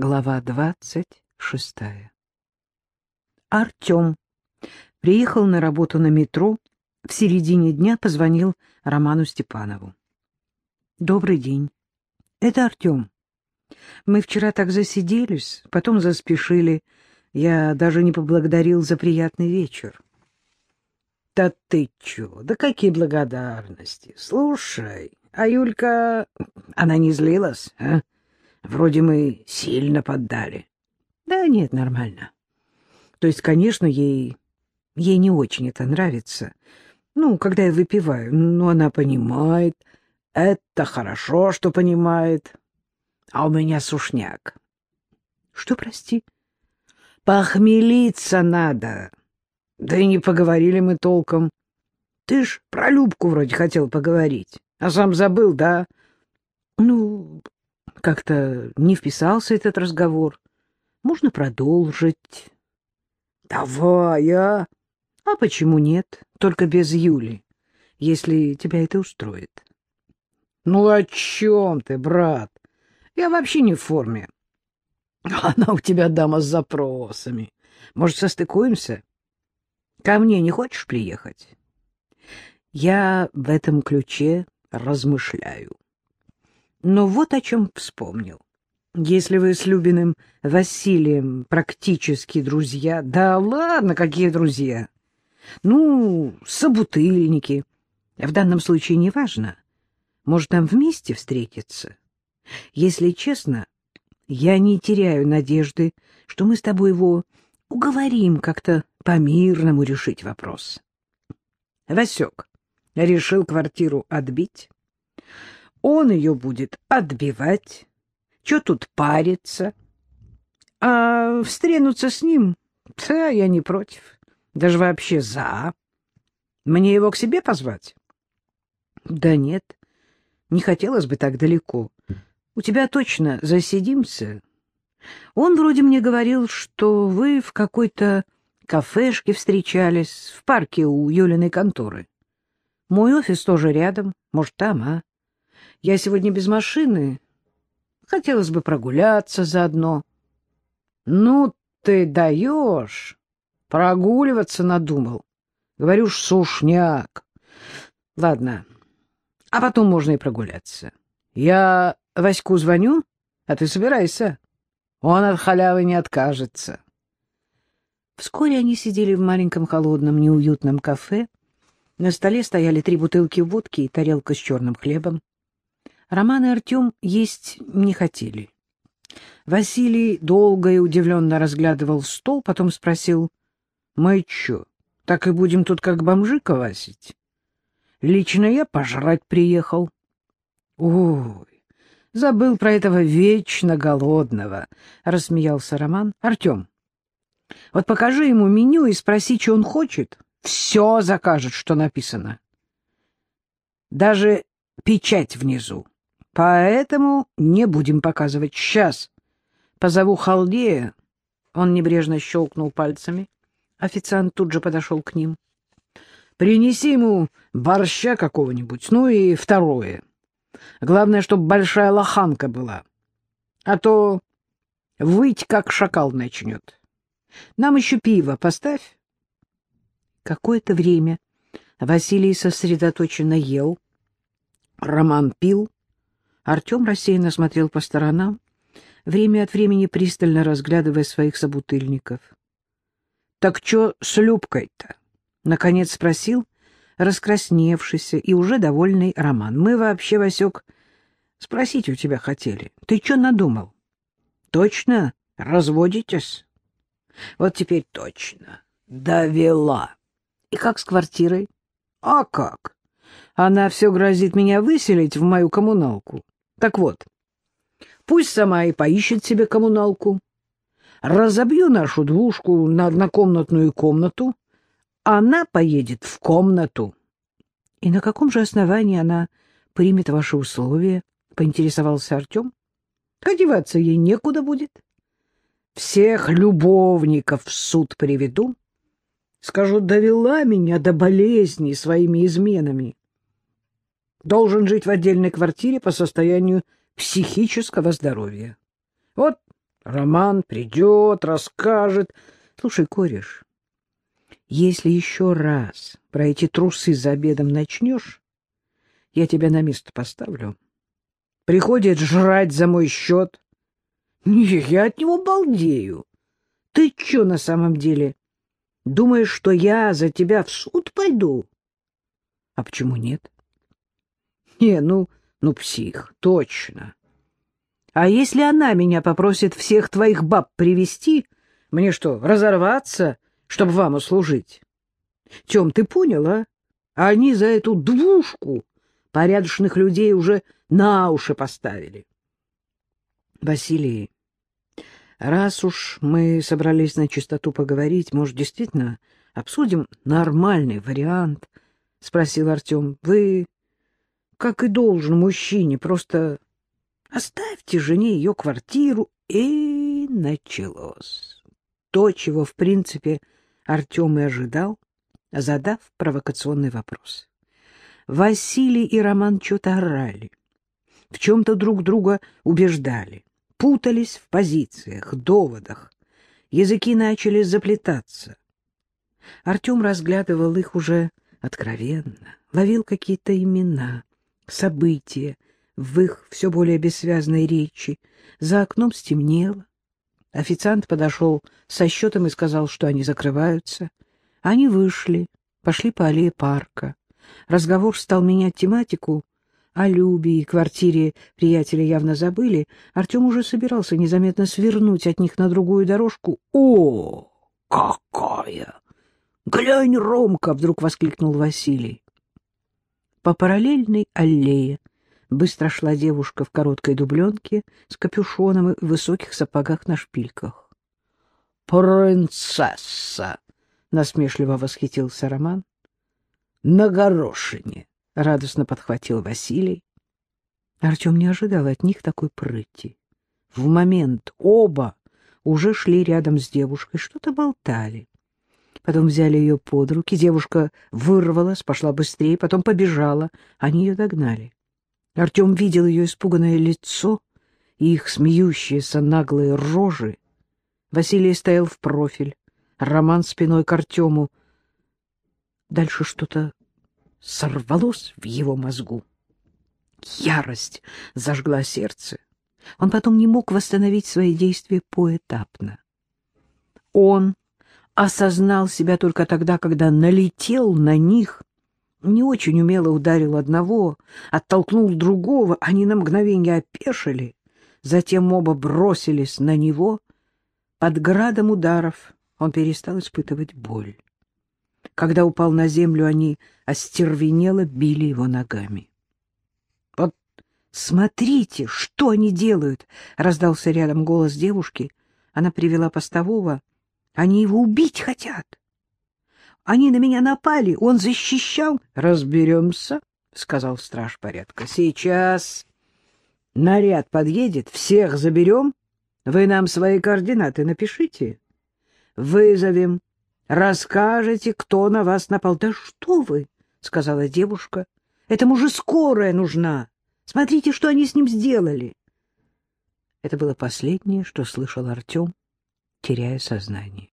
Глава двадцать шестая. Артем приехал на работу на метро, в середине дня позвонил Роману Степанову. «Добрый день. Это Артем. Мы вчера так засиделись, потом заспешили. Я даже не поблагодарил за приятный вечер». «Да ты чё? Да какие благодарности! Слушай, а Юлька, она не злилась, а?» Вроде мы сильно поддали. Да нет, нормально. То есть, конечно, ей... Ей не очень это нравится. Ну, когда я выпиваю. Но она понимает. Это хорошо, что понимает. А у меня сушняк. Что, прости? Похмелиться надо. Да и не поговорили мы толком. Ты ж про Любку вроде хотел поговорить. А сам забыл, да? Ну, как-то не вписался этот разговор. Можно продолжить. Давай, а? А почему нет? Только без Юли, если тебя это устроит. Ну, о чем ты, брат? Я вообще не в форме. Она у тебя дама с запросами. Может, состыкуемся? Ко мне не хочешь приехать? Я в этом ключе размышляю. Но вот о чем вспомнил. Если вы с Любиным Василием практически друзья... Да ладно, какие друзья? Ну, собутыльники. В данном случае не важно. Может, нам вместе встретиться? Если честно, я не теряю надежды, что мы с тобой его уговорим как-то по-мирному решить вопрос. Васек решил квартиру отбить. Он ее будет отбивать. Че тут париться? А встренуться с ним? Да, я не против. Даже вообще за. Мне его к себе позвать? Да нет, не хотелось бы так далеко. У тебя точно засидимся. Он вроде мне говорил, что вы в какой-то кафешке встречались, в парке у Юлиной конторы. Мой офис тоже рядом, может, там, а? Я сегодня без машины. Хотелось бы прогуляться заодно. Ну, ты даешь. Прогуливаться надумал. Говорю ж, сушняк. Ладно, а потом можно и прогуляться. Я Ваську звоню, а ты собирайся. Он от халявы не откажется. Вскоре они сидели в маленьком холодном неуютном кафе. На столе стояли три бутылки водки и тарелка с черным хлебом. Роман и Артем есть не хотели. Василий долго и удивленно разглядывал стол, потом спросил, «Мы чё, так и будем тут как бомжи ковасить? Лично я пожрать приехал». «Ой, забыл про этого вечно голодного», — рассмеялся Роман. «Артем, вот покажи ему меню и спроси, что он хочет. Все закажет, что написано. Даже печать внизу. Поэтому не будем показывать. Сейчас позову халдея. Он небрежно щелкнул пальцами. Официант тут же подошел к ним. Принеси ему борща какого-нибудь, ну и второе. Главное, чтобы большая лоханка была. А то выть, как шакал начнет. Нам еще пиво поставь. Какое-то время Василий сосредоточенно ел. Роман пил, Артем рассеянно смотрел по сторонам, время от времени пристально разглядывая своих собутыльников. — Так что с Любкой-то? — наконец спросил раскрасневшийся и уже довольный Роман. — Мы вообще, Васек, спросить у тебя хотели. Ты что надумал? — Точно разводитесь? — Вот теперь точно. Довела. — И как с квартирой? — А как? Она все грозит меня выселить в мою коммуналку. Так вот, пусть сама и поищет себе коммуналку. Разобью нашу двушку на однокомнатную комнату. Она поедет в комнату. — И на каком же основании она примет ваши условия? — поинтересовался Артем. — Одеваться ей некуда будет. Всех любовников в суд приведу. Скажу, довела меня до болезни своими изменами должен жить в отдельной квартире по состоянию психического здоровья. Вот Роман придет, расскажет. Слушай, кореш, если еще раз про эти трусы за обедом начнешь, я тебя на место поставлю. Приходит жрать за мой счет. Не, я от него балдею. Ты что на самом деле? Думаешь, что я за тебя в суд пойду? А почему нет? Не, ну, ну, псих, точно. А если она меня попросит всех твоих баб привести, мне что, разорваться, чтобы вам услужить? Тем, ты понял, а? Они за эту двушку порядочных людей уже на уши поставили. Василий, раз уж мы собрались на чистоту поговорить, может, действительно обсудим нормальный вариант? — спросил Артем. — Вы, как и должен мужчине, просто оставьте жене ее квартиру. И началось. То, чего, в принципе, Артем и ожидал, задав провокационный вопрос. Василий и Роман что-то орали, в чем-то друг друга убеждали, путались в позициях, доводах. Языки начали заплетаться. Артем разглядывал их уже откровенно, ловил какие-то имена, события в их все более бессвязной речи. За окном стемнело. Официант подошел со счетом и сказал, что они закрываются. Они вышли, пошли по аллее парка. Разговор стал менять тематику. О Любе и квартире приятеля явно забыли. Артем уже собирался незаметно свернуть от них на другую дорожку. «О, какая! Глянь, Ромка!» — вдруг воскликнул Василий. По параллельной аллее быстро шла девушка в короткой дубленке с капюшоном и высоких сапогах на шпильках. «Принцесса!» — насмешливо восхитился Роман на горошине, — радостно подхватил Василий. Артем не ожидал от них такой прыти. В момент оба уже шли рядом с девушкой, что-то болтали. Потом взяли ее под руки, девушка вырвалась, пошла быстрее, потом побежала, они ее догнали. Артем видел ее испуганное лицо и их смеющиеся наглые рожи. Василий стоял в профиль, Роман спиной к Артему — Дальше что-то сорвалось в его мозгу. Ярость зажгла сердце. Он потом не мог восстановить свои действия поэтапно. Он осознал себя только тогда, когда налетел на них, не очень умело ударил одного, оттолкнул другого, они на мгновение опешили, затем оба бросились на него. Под градом ударов он перестал испытывать боль. Когда упал на землю, они остервенело били его ногами. — Вот смотрите, что они делают! — раздался рядом голос девушки. Она привела постового. — Они его убить хотят. Они на меня напали, он защищал. — Разберемся, — сказал страж порядка. — Сейчас наряд подъедет, всех заберем. Вы нам свои координаты напишите. Вызовем расскажете, кто на вас напал. — Да что вы, — сказала девушка, — этому же скорая нужна. Смотрите, что они с ним сделали. Это было последнее, что слышал Артем, теряя сознание.